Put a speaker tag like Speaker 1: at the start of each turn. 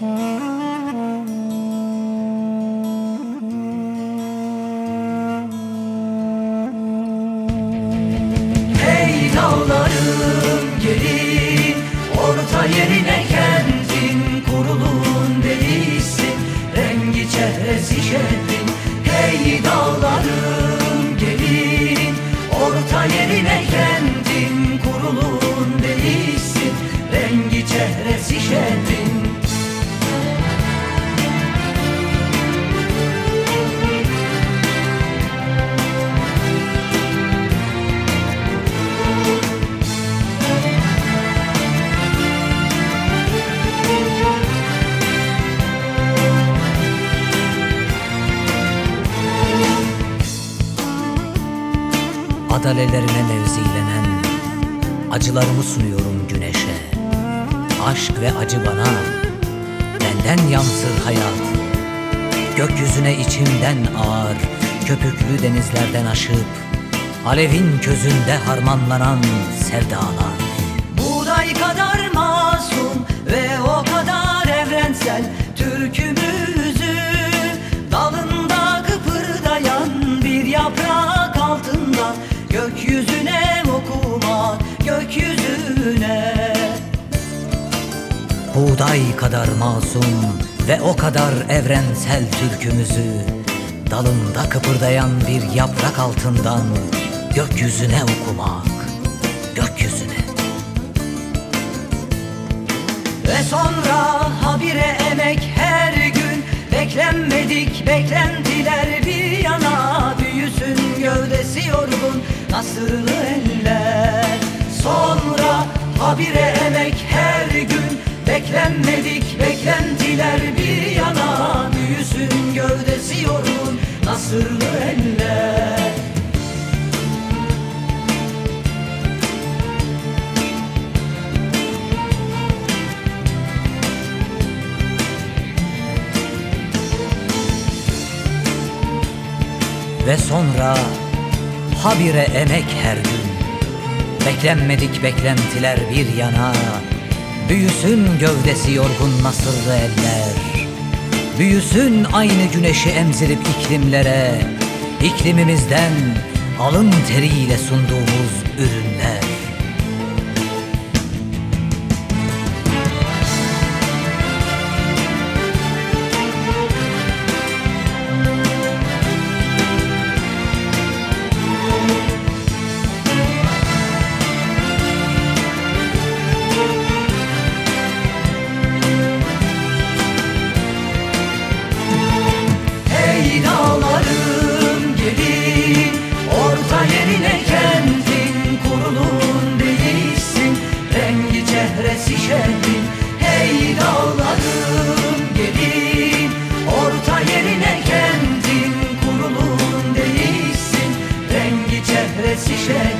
Speaker 1: Ey gelin Orta yerine kentin Kurulun değilsin Rengi çehresi Adalelerine mevzilenen Acılarımı sunuyorum güneşe. Aşk ve acı bana Benden yansır hayat. Gökyüzüne içimden ağır Köpüklü denizlerden aşıp Alevin közünde harmanlanan sevdalar. Buğday kadar masum ve o Gökyüzüne okuma gökyüzüne. Buğday kadar masum ve o kadar evrensel türkümüzü Dalında kıpırdayan bir yaprak altından gökyüzüne okumak Gökyüzüne. Ve sonra habire nasırlı eller. Sonra habire emek her gün. Beklenmedik beklentiler bir yana. Büyüsün gövdesi yorgun nasırlı eller. Ve sonra habire emek her gün. Beklenmedik beklentiler bir yana. Büyüsün gövdesi yorgun nasırlı eller. Büyüsün aynı güneşi emzirip iklimlere. İklimimizden alın teriyle sunduğumuz ürünler Üzerine kentin kurulun değilsin. Rengi çehresi şehrin Hey dağlarım gelin. Orta yerine kentin kurulun değilsin. Rengi çehresi şehrin